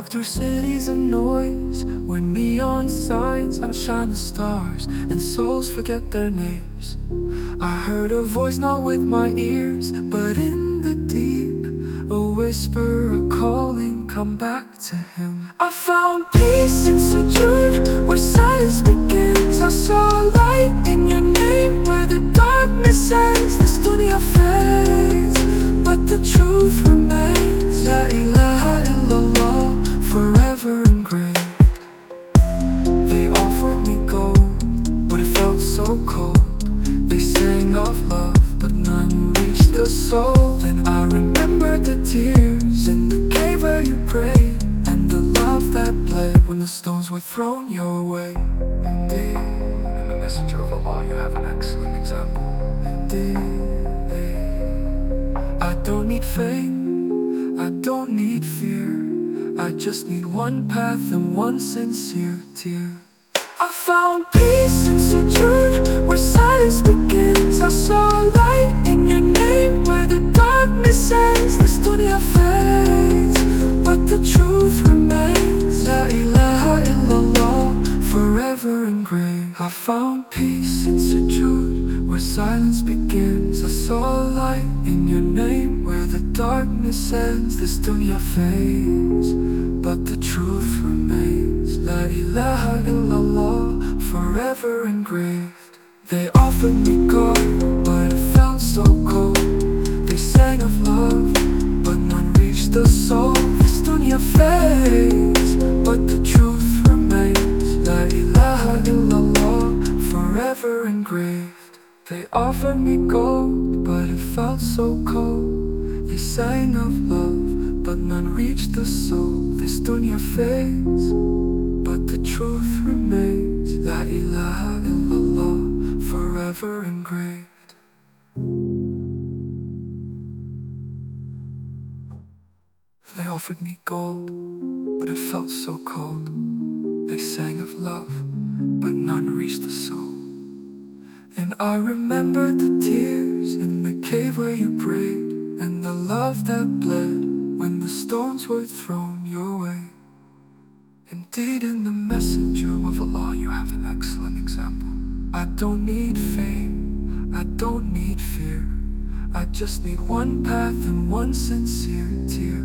walk through cities of noise. Where neon signs outshine the stars and souls forget their names. I heard a voice not with my ears, but in the deep, a whisper, come back to him. I found peace in sujood, where silence begins. I saw light in your name, where the darkness ends. This dunya fades, but the truth remains. La ilaha illallah, forever engraved. They offered me gold, but it felt so cold. They sang of love, but none reached the soul. And I remembered the tears the stones were thrown your way. Indeed, in the messenger of Allah, you have an excellent example. Indeed, eh, I don't need fame, I don't need fear. I just need one path and one sincere tear. I found peace in sujood, where silence begins. I saw light found peace in sujood, where silence begins. I saw a light in your name, where the darkness ends. This dunya fades, but the truth remains. La ilaha illallah, forever engraved. They offered me They offered me gold, but it felt so cold. They sang of love, but none reached the soul. This dunya fades, but the truth remains. La ilaha illallah, forever engraved. They offered me gold, but it felt so cold. They sang of love, but none reached the soul. I remembered the tears in the cave where you prayed, and the love that bled when the stones were thrown your way. Indeed, in the messenger of Allah, you have an excellent example. I don't need fame, I don't need fear. I just need one path and one sincere tear.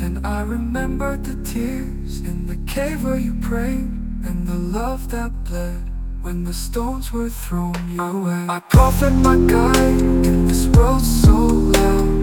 Then I remembered the tears in the cave where you prayed, and the love that bled when the stones were thrown away, I prophet my guide, in this world so loud.